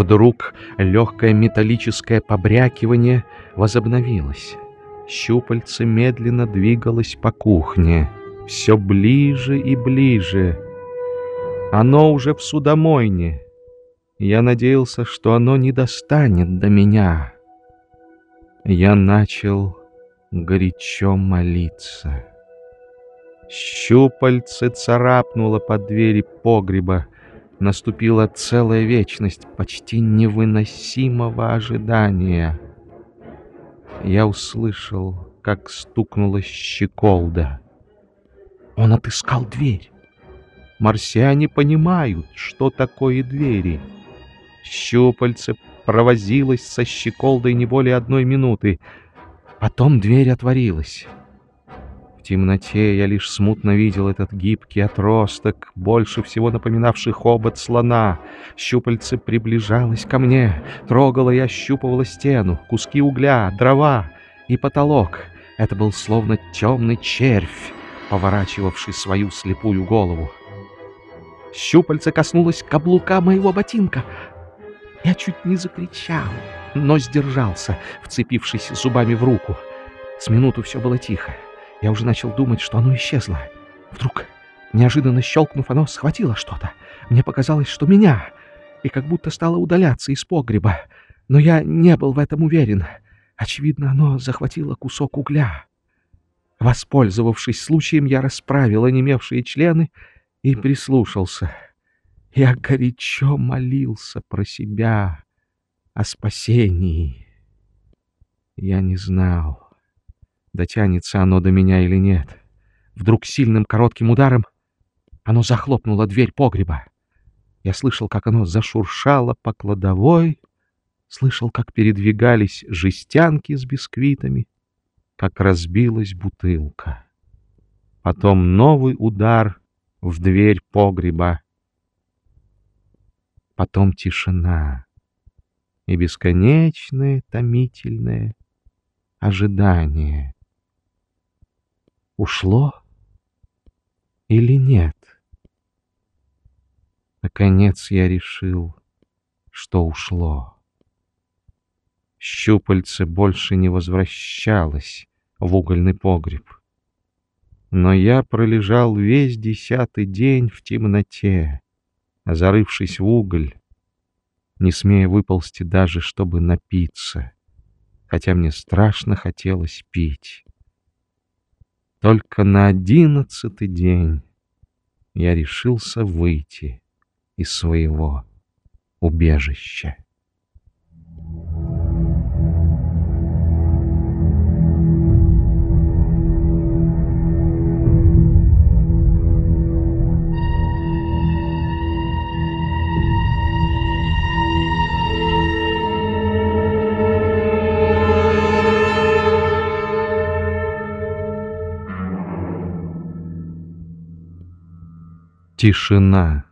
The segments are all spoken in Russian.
Вдруг легкое металлическое побрякивание возобновилось. Щупальце медленно двигалось по кухне, все ближе и ближе. Оно уже в судомойне. Я надеялся, что оно не достанет до меня. Я начал горячо молиться. Щупальце царапнуло под двери погреба. Наступила целая вечность почти невыносимого ожидания. Я услышал, как стукнула щеколда. Он отыскал дверь. Марсиане понимают, что такое двери. Щупальце провозилась со щеколдой не более одной минуты. Потом дверь отворилась. Темноте я лишь смутно видел этот гибкий отросток, больше всего напоминавший хобот слона. Щупальце приближалось ко мне, трогало и ощупывало стену, куски угля, дрова и потолок. Это был словно темный червь, поворачивавший свою слепую голову. Щупальце коснулось каблука моего ботинка. Я чуть не закричал, но сдержался, вцепившись зубами в руку. С минуту все было тихо. Я уже начал думать, что оно исчезло. Вдруг, неожиданно щелкнув, оно схватило что-то. Мне показалось, что меня, и как будто стало удаляться из погреба. Но я не был в этом уверен. Очевидно, оно захватило кусок угля. Воспользовавшись случаем, я расправил онемевшие члены и прислушался — я горячо молился про себя о спасении. Я не знал, дотянется оно до меня или нет. Вдруг сильным коротким ударом оно захлопнуло дверь погреба. Я слышал, как оно зашуршало по кладовой, слышал, как передвигались жестянки с бисквитами, как разбилась бутылка. Потом новый удар в дверь погреба потом тишина и бесконечное томительное ожидание. Ушло или нет? Наконец я решил, что ушло. Щупальце больше не возвращалось в угольный погреб. Но я пролежал весь десятый день в темноте, зарывшись в уголь, не смея выползти даже, чтобы напиться, хотя мне страшно хотелось пить. Только на одиннадцатый день я решился выйти из своего убежища. Тишина.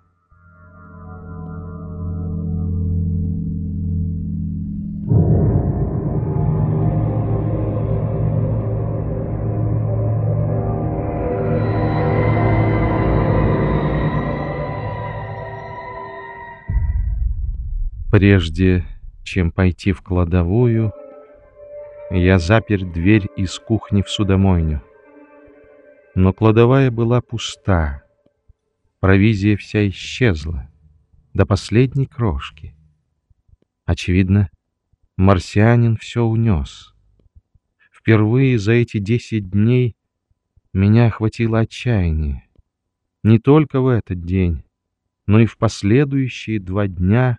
Прежде чем пойти в кладовую, я запер дверь из кухни в судомойню. Но кладовая была пуста. Провизия вся исчезла, до последней крошки. Очевидно, марсианин все унес. Впервые за эти десять дней меня охватило отчаяние. Не только в этот день, но и в последующие два дня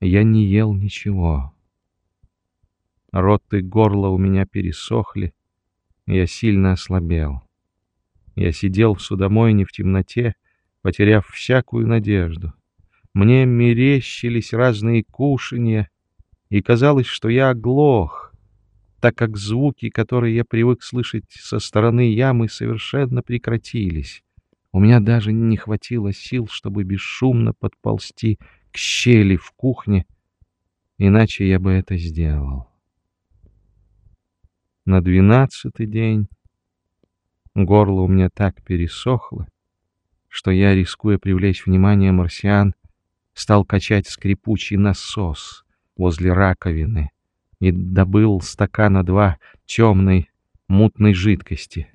я не ел ничего. Рот и горло у меня пересохли, я сильно ослабел. Я сидел в судомойне в темноте, потеряв всякую надежду. Мне мерещились разные кушанья, и казалось, что я оглох, так как звуки, которые я привык слышать со стороны ямы, совершенно прекратились. У меня даже не хватило сил, чтобы бесшумно подползти к щели в кухне, иначе я бы это сделал. На двенадцатый день горло у меня так пересохло, что я, рискуя привлечь внимание марсиан, стал качать скрипучий насос возле раковины и добыл стакана два темной мутной жидкости.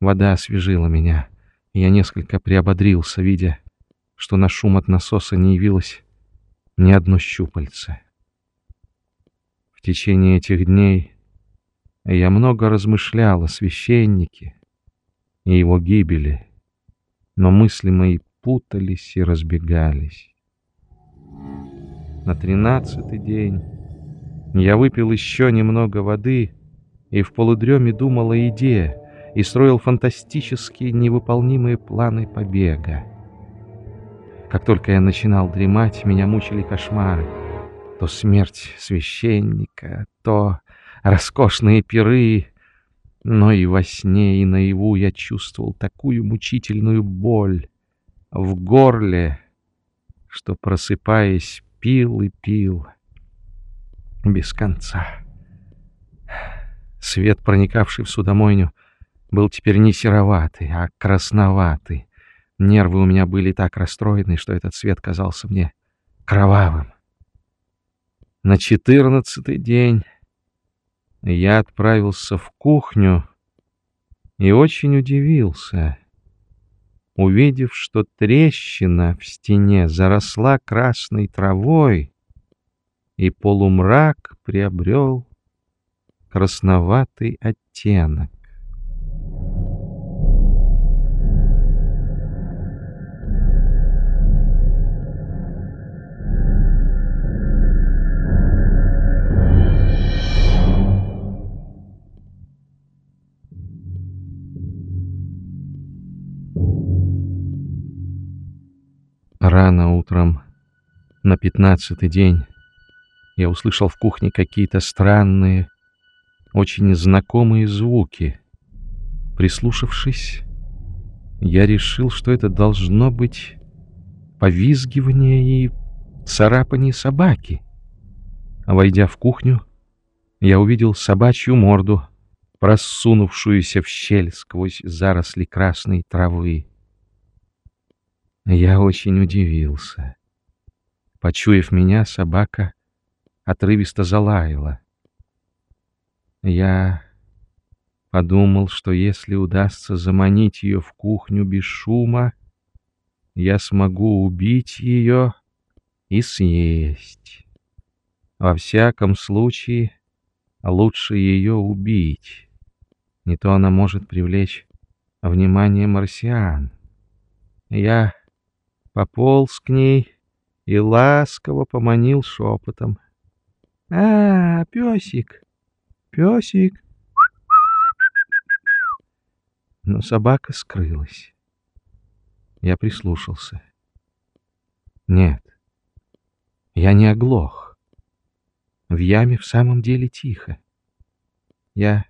Вода освежила меня, и я несколько приободрился, видя, что на шум от насоса не явилось ни одно щупальце. В течение этих дней я много размышлял о священнике и его гибели, но мысли мои путались и разбегались. На тринадцатый день я выпил еще немного воды и в полудреме думал о еде и строил фантастические невыполнимые планы побега. Как только я начинал дремать, меня мучили кошмары. То смерть священника, то роскошные пиры. Но и во сне, и наяву я чувствовал такую мучительную боль в горле, что, просыпаясь, пил и пил без конца. Свет, проникавший в судомойню, был теперь не сероватый, а красноватый. Нервы у меня были так расстроены, что этот свет казался мне кровавым. На четырнадцатый день я отправился в кухню и очень удивился, увидев, что трещина в стене заросла красной травой, и полумрак приобрел красноватый оттенок. Рано утром, на пятнадцатый день, я услышал в кухне какие-то странные, очень знакомые звуки. Прислушавшись, я решил, что это должно быть повизгивание и царапание собаки. Войдя в кухню, я увидел собачью морду, просунувшуюся в щель сквозь заросли красной травы. Я очень удивился. Почуяв меня, собака отрывисто залаяла. Я подумал, что если удастся заманить ее в кухню без шума, я смогу убить ее и съесть. Во всяком случае, лучше ее убить. Не то она может привлечь внимание марсиан. Я пополз к ней и ласково поманил шепотом. — А, песик, песик. Но собака скрылась. Я прислушался. Нет, я не оглох. В яме в самом деле тихо. Я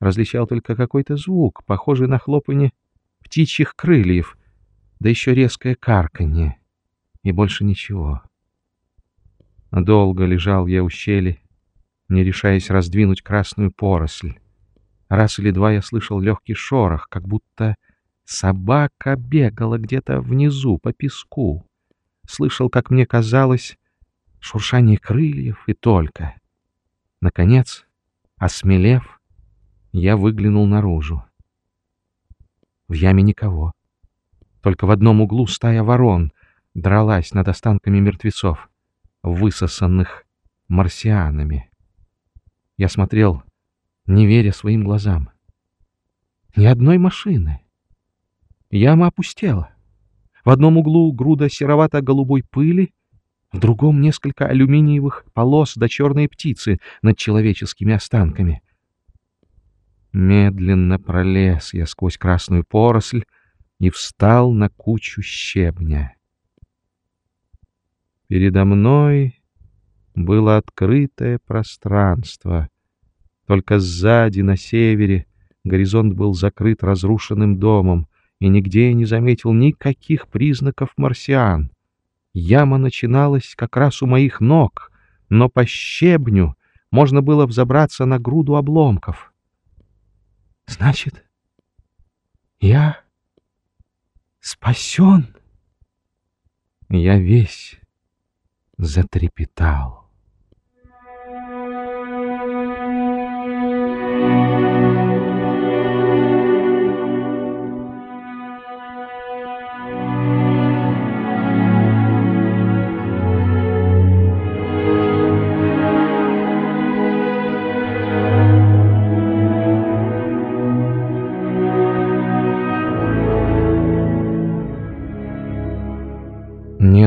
различал только какой-то звук, похожий на хлопанье птичьих крыльев, да еще резкое карканье, и больше ничего. Долго лежал я у щели, не решаясь раздвинуть красную поросль. Раз или два я слышал легкий шорох, как будто собака бегала где-то внизу по песку. Слышал, как мне казалось, шуршание крыльев и только. Наконец, осмелев, я выглянул наружу. В яме никого. Только в одном углу стая ворон дралась над останками мертвецов, высосанных марсианами. Я смотрел, не веря своим глазам. Ни одной машины. Яма опустела. В одном углу груда серовато-голубой пыли, в другом несколько алюминиевых полос до черной птицы над человеческими останками. Медленно пролез я сквозь красную поросль, и встал на кучу щебня. Передо мной было открытое пространство. Только сзади, на севере, горизонт был закрыт разрушенным домом, и нигде я не заметил никаких признаков марсиан. Яма начиналась как раз у моих ног, но по щебню можно было взобраться на груду обломков. Значит, я спасен. Я весь затрепетал.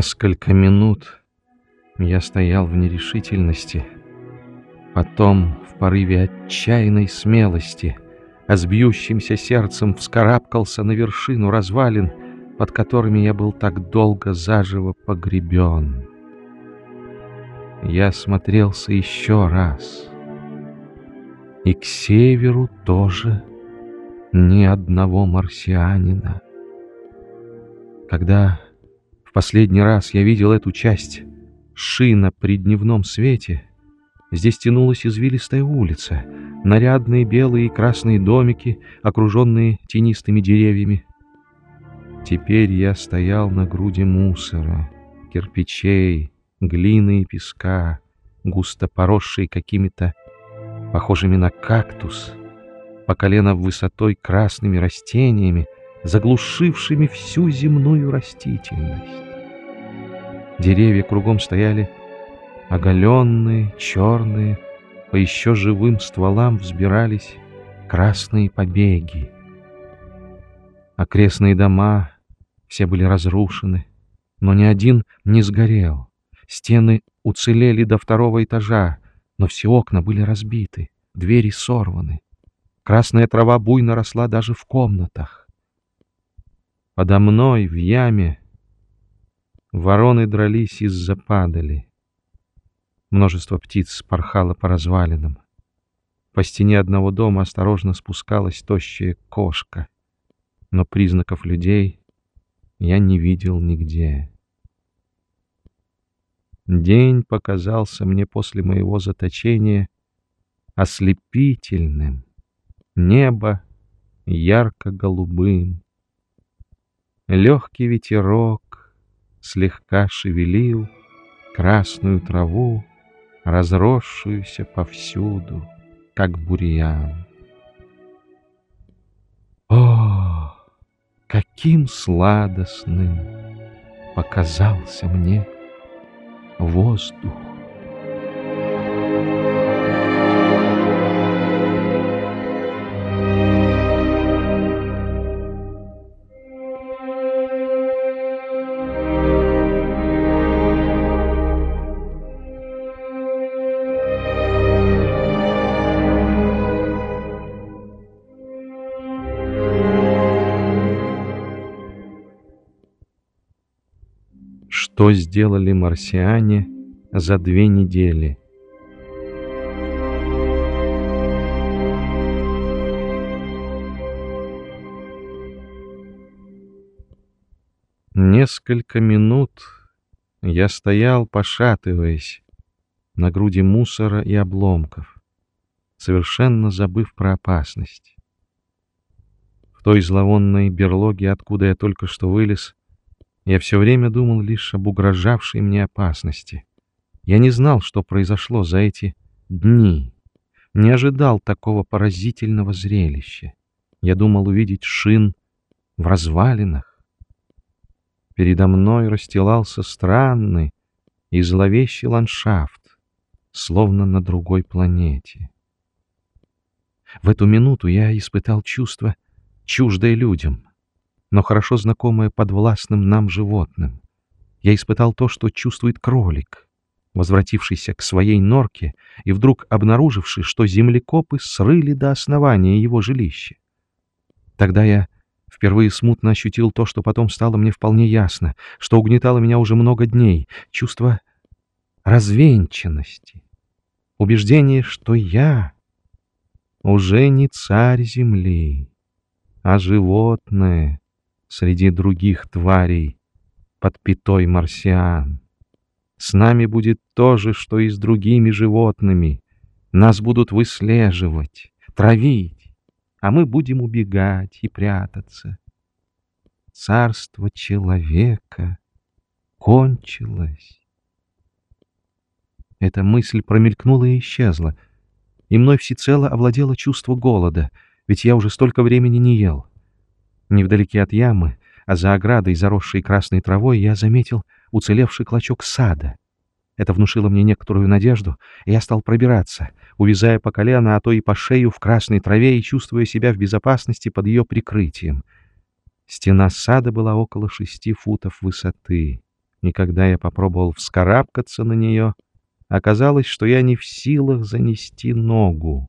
Несколько минут я стоял в нерешительности, потом в порыве отчаянной смелости, а с бьющимся сердцем вскарабкался на вершину развалин, под которыми я был так долго заживо погребен. Я смотрелся еще раз, и к северу тоже ни одного марсианина. Когда в последний раз я видел эту часть шина при дневном свете. Здесь тянулась извилистая улица, нарядные белые и красные домики, окруженные тенистыми деревьями. Теперь я стоял на груди мусора, кирпичей, глины и песка, густо поросшей какими-то, похожими на кактус, по колено высотой красными растениями, заглушившими всю земную растительность. Деревья кругом стояли оголенные, черные, по еще живым стволам взбирались красные побеги. Окрестные дома все были разрушены, но ни один не сгорел. Стены уцелели до второго этажа, но все окна были разбиты, двери сорваны. Красная трава буйно росла даже в комнатах. Подо мной в яме вороны дрались из-за падали. Множество птиц порхало по развалинам. По стене одного дома осторожно спускалась тощая кошка, но признаков людей я не видел нигде. День показался мне после моего заточения ослепительным, небо ярко-голубым. Легкий ветерок слегка шевелил красную траву, разросшуюся повсюду, как бурьян. О, каким сладостным показался мне воздух! Что сделали марсиане за две недели. Несколько минут я стоял, пошатываясь, на груди мусора и обломков, совершенно забыв про опасность. В той зловонной берлоге, откуда я только что вылез, я все время думал лишь об угрожавшей мне опасности. Я не знал, что произошло за эти дни, не ожидал такого поразительного зрелища. Я думал увидеть шин в развалинах. Передо мной расстилался странный и зловещий ландшафт, словно на другой планете. В эту минуту я испытал чувство, чуждое людям — но хорошо знакомое подвластным нам животным. Я испытал то, что чувствует кролик, возвратившийся к своей норке и вдруг обнаруживший, что землекопы срыли до основания его жилища. Тогда я впервые смутно ощутил то, что потом стало мне вполне ясно, что угнетало меня уже много дней, чувство развенчанности, убеждение, что я уже не царь земли, а животное, среди других тварей под пятой марсиан. С нами будет то же, что и с другими животными. Нас будут выслеживать, травить, а мы будем убегать и прятаться. Царство человека кончилось. Эта мысль промелькнула и исчезла, и мной всецело овладело чувство голода, ведь я уже столько времени не ел. Невдалеке от ямы, а за оградой, заросшей красной травой, я заметил уцелевший клочок сада. Это внушило мне некоторую надежду, и я стал пробираться, увязая по колено, а то и по шею в красной траве и чувствуя себя в безопасности под ее прикрытием. Стена сада была около шести футов высоты, и когда я попробовал вскарабкаться на нее, оказалось, что я не в силах занести ногу.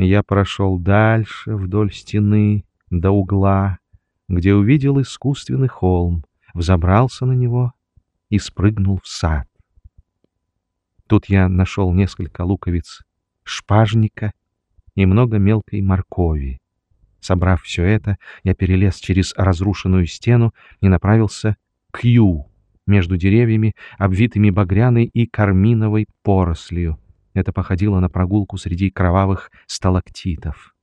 Я прошел дальше, вдоль стены, до угла, где увидел искусственный холм, взобрался на него и спрыгнул в сад. Тут я нашел несколько луковиц шпажника и много мелкой моркови. Собрав все это, я перелез через разрушенную стену и направился к Ю, между деревьями, обвитыми багряной и карминовой порослью. Это походило на прогулку среди кровавых сталактитов.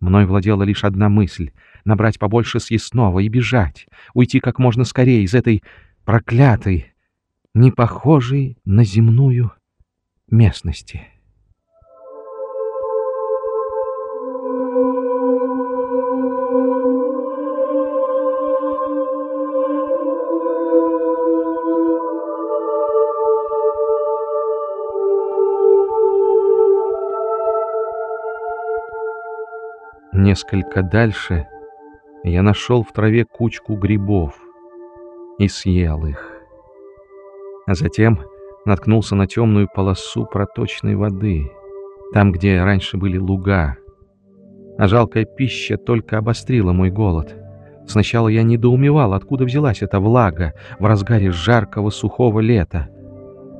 Мной владела лишь одна мысль — набрать побольше съестного и бежать, уйти как можно скорее из этой проклятой, не похожей на земную местности. Несколько дальше я нашел в траве кучку грибов и съел их. А затем наткнулся на темную полосу проточной воды, там, где раньше были луга. А жалкая пища только обострила мой голод. Сначала я недоумевал, откуда взялась эта влага в разгаре жаркого сухого лета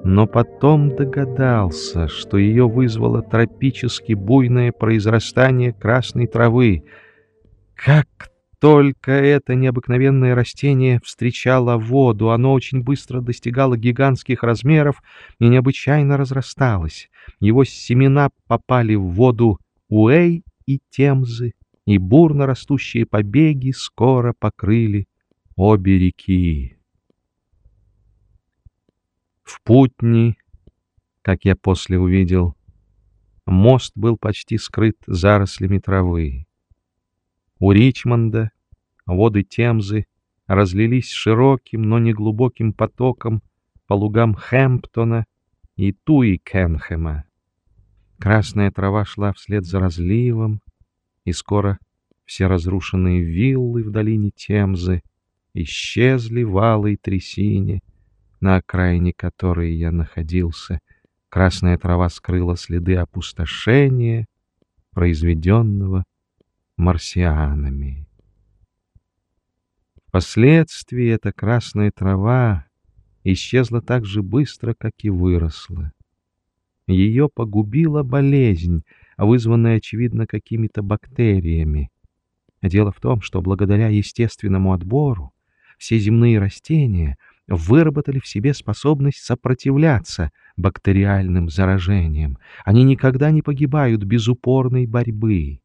но потом догадался, что ее вызвало тропически буйное произрастание красной травы. Как только это необыкновенное растение встречало воду, оно очень быстро достигало гигантских размеров и необычайно разрасталось. Его семена попали в воду Уэй и Темзы, и бурно растущие побеги скоро покрыли обе реки. В Путни, как я после увидел, мост был почти скрыт зарослями травы. У Ричмонда воды Темзы разлились широким, но неглубоким потоком по лугам Хэмптона и Туи-Кенхэма. Красная трава шла вслед за разливом, и скоро все разрушенные виллы в долине Темзы исчезли в алой трясине, на окраине которой я находился, красная трава скрыла следы опустошения, произведенного марсианами. Впоследствии эта красная трава исчезла так же быстро, как и выросла. Ее погубила болезнь, вызванная, очевидно, какими-то бактериями. Дело в том, что благодаря естественному отбору все земные растения — выработали в себе способность сопротивляться бактериальным заражениям. Они никогда не погибают без упорной борьбы.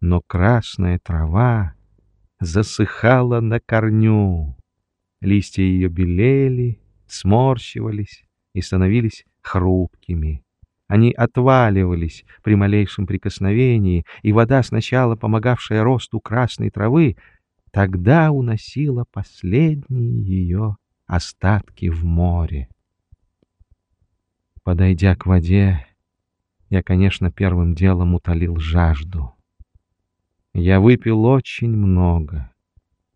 Но красная трава засыхала на корню. Листья ее белели, сморщивались и становились хрупкими. Они отваливались при малейшем прикосновении, и вода, сначала помогавшая росту красной травы, тогда уносила последние ее остатки в море. Подойдя к воде, я, конечно, первым делом утолил жажду. Я выпил очень много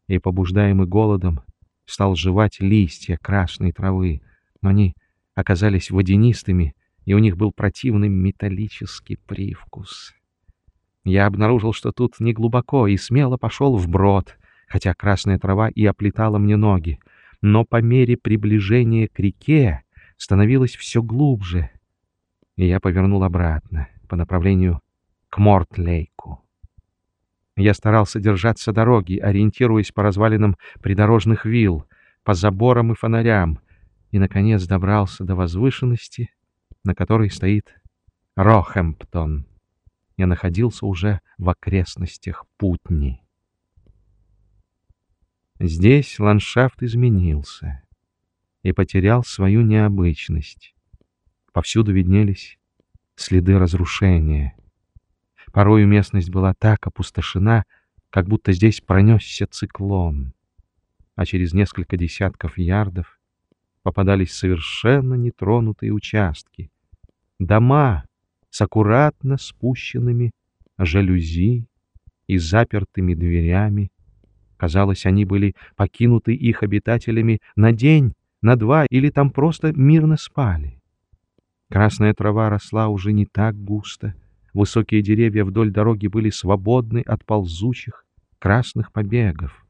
и, побуждаемый голодом, стал жевать листья красной травы, но они оказались водянистыми, и у них был противный металлический привкус. Я обнаружил, что тут не глубоко, и смело пошел вброд, хотя красная трава и оплетала мне ноги но по мере приближения к реке становилось все глубже, и я повернул обратно по направлению к Мортлейку. Я старался держаться дороги, ориентируясь по развалинам придорожных вилл, по заборам и фонарям, и, наконец, добрался до возвышенности, на которой стоит Рохэмптон. Я находился уже в окрестностях Путни. Здесь ландшафт изменился и потерял свою необычность. Повсюду виднелись следы разрушения. Порою местность была так опустошена, как будто здесь пронесся циклон, а через несколько десятков ярдов попадались совершенно нетронутые участки, дома с аккуратно спущенными жалюзи и запертыми дверями. Казалось, они были покинуты их обитателями на день, на два или там просто мирно спали. Красная трава росла уже не так густо, высокие деревья вдоль дороги были свободны от ползучих красных побегов.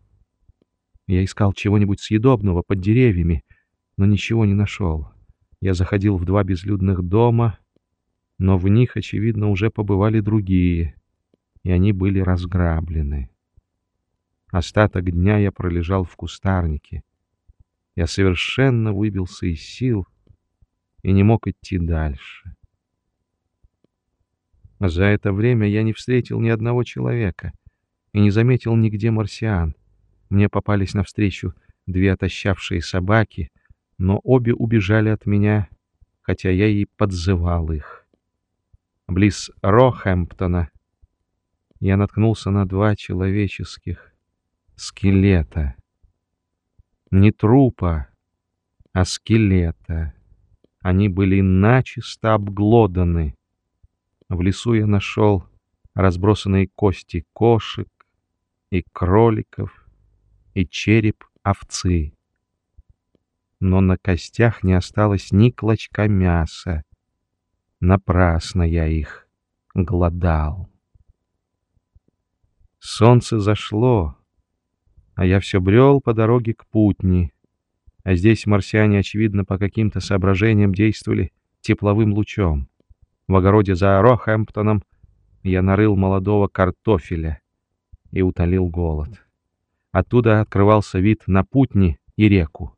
Я искал чего-нибудь съедобного под деревьями, но ничего не нашел. Я заходил в два безлюдных дома, но в них, очевидно, уже побывали другие, и они были разграблены. Остаток дня я пролежал в кустарнике. Я совершенно выбился из сил и не мог идти дальше. За это время я не встретил ни одного человека и не заметил нигде марсиан. Мне попались навстречу две отощавшие собаки, но обе убежали от меня, хотя я и подзывал их. Близ Рохэмптона я наткнулся на два человеческих скелета. Не трупа, а скелета. Они были начисто обглоданы. В лесу я нашел разбросанные кости кошек и кроликов и череп овцы. Но на костях не осталось ни клочка мяса. Напрасно я их голодал. Солнце зашло, а я все брел по дороге к Путни, а здесь марсиане, очевидно, по каким-то соображениям действовали тепловым лучом. В огороде за Рохэмптоном я нарыл молодого картофеля и утолил голод. Оттуда открывался вид на Путни и реку.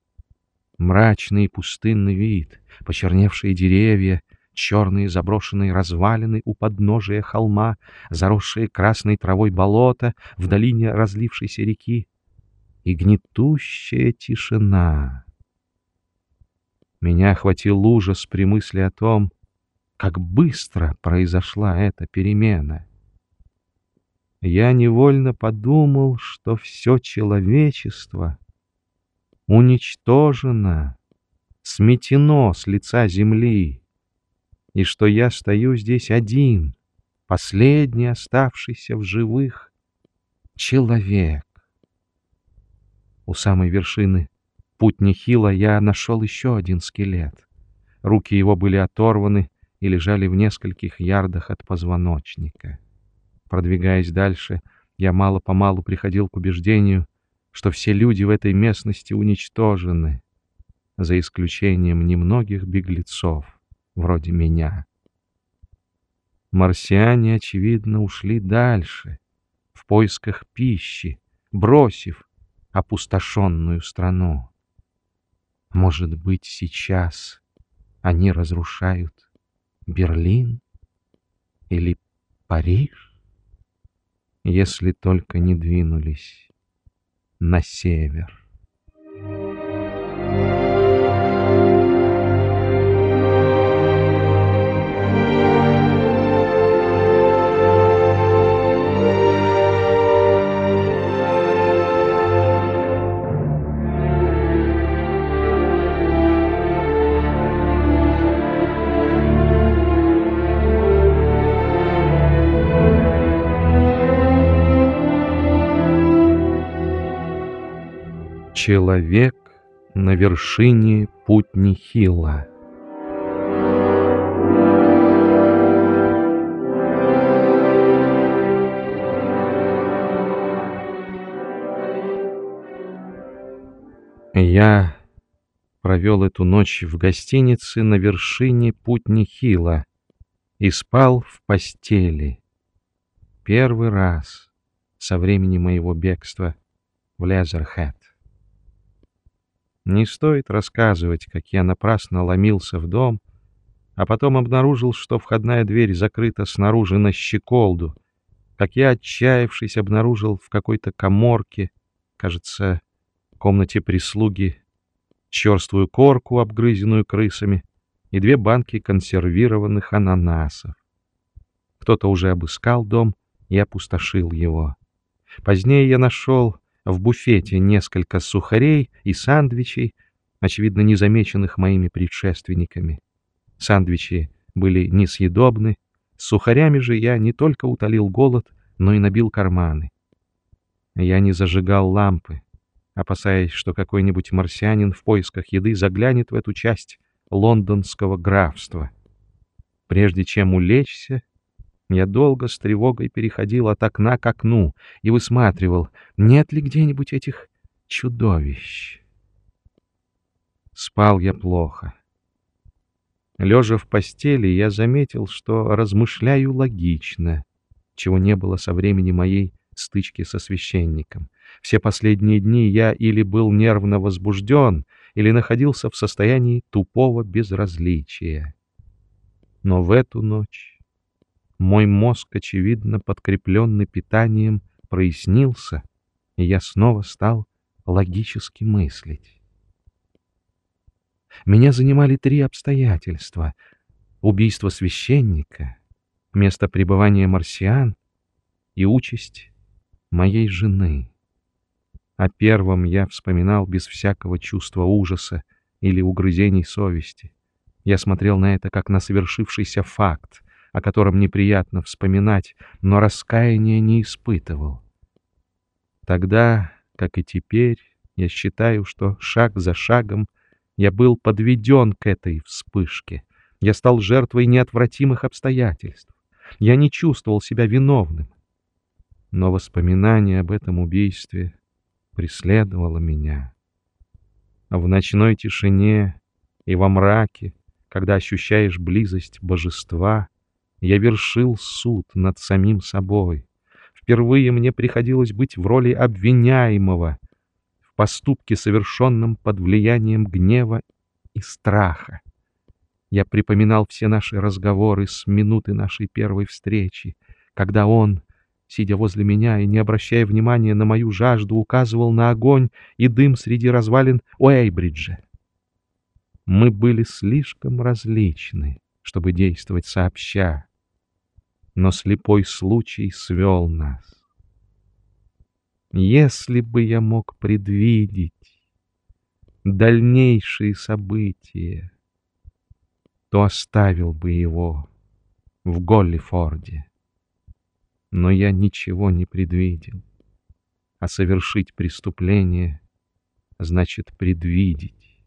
Мрачный пустынный вид, почерневшие деревья, черные заброшенные развалины у подножия холма, заросшие красной травой болота в долине разлившейся реки и гнетущая тишина. Меня охватил ужас при мысли о том, как быстро произошла эта перемена. Я невольно подумал, что все человечество уничтожено, сметено с лица земли, и что я стою здесь один, последний оставшийся в живых человек. У самой вершины путь Нехила я нашел еще один скелет. Руки его были оторваны и лежали в нескольких ярдах от позвоночника. Продвигаясь дальше, я мало-помалу приходил к убеждению, что все люди в этой местности уничтожены, за исключением немногих беглецов, вроде меня. Марсиане, очевидно, ушли дальше, в поисках пищи, бросив опустошенную страну. Может быть, сейчас они разрушают Берлин или Париж, если только не двинулись на север. Человек на вершине Путнихила. Я провел эту ночь в гостинице на вершине Путнихила и спал в постели. Первый раз со времени моего бегства в Лезерхэт. Не стоит рассказывать, как я напрасно ломился в дом, а потом обнаружил, что входная дверь закрыта снаружи на щеколду, как я, отчаявшись, обнаружил в какой-то коморке, кажется, комнате прислуги черствую корку, обгрызенную крысами, и две банки консервированных ананасов. Кто-то уже обыскал дом и опустошил его. Позднее я нашел в буфете несколько сухарей и сандвичей, очевидно, незамеченных моими предшественниками. Сандвичи были несъедобны, с сухарями же я не только утолил голод, но и набил карманы. Я не зажигал лампы, опасаясь, что какой-нибудь марсианин в поисках еды заглянет в эту часть лондонского графства. Прежде чем улечься, я долго с тревогой переходил от окна к окну и высматривал, нет ли где-нибудь этих чудовищ. Спал я плохо. Лежа в постели, я заметил, что размышляю логично, чего не было со времени моей стычки со священником. Все последние дни я или был нервно возбужден, или находился в состоянии тупого безразличия. Но в эту ночь мой мозг, очевидно подкрепленный питанием, прояснился, и я снова стал логически мыслить. Меня занимали три обстоятельства — убийство священника, место пребывания марсиан и участь моей жены. О первом я вспоминал без всякого чувства ужаса или угрызений совести. Я смотрел на это как на совершившийся факт, о котором неприятно вспоминать, но раскаяния не испытывал. Тогда, как и теперь, я считаю, что шаг за шагом я был подведен к этой вспышке. Я стал жертвой неотвратимых обстоятельств. Я не чувствовал себя виновным. Но воспоминание об этом убийстве преследовало меня. В ночной тишине и во мраке, когда ощущаешь близость божества, я вершил суд над самим собой. Впервые мне приходилось быть в роли обвиняемого в поступке, совершенном под влиянием гнева и страха. Я припоминал все наши разговоры с минуты нашей первой встречи, когда он, сидя возле меня и не обращая внимания на мою жажду, указывал на огонь и дым среди развалин Уэйбриджа. Мы были слишком различны, чтобы действовать сообща, но слепой случай свел нас. Если бы я мог предвидеть дальнейшие события, то оставил бы его в Голлифорде. Но я ничего не предвидел, а совершить преступление значит предвидеть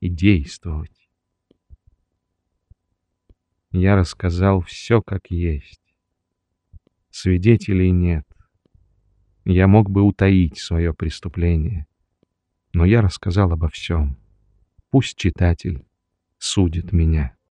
и действовать. Я рассказал все как есть. Свидетелей нет. Я мог бы утаить свое преступление, но я рассказал обо всем. Пусть читатель судит меня.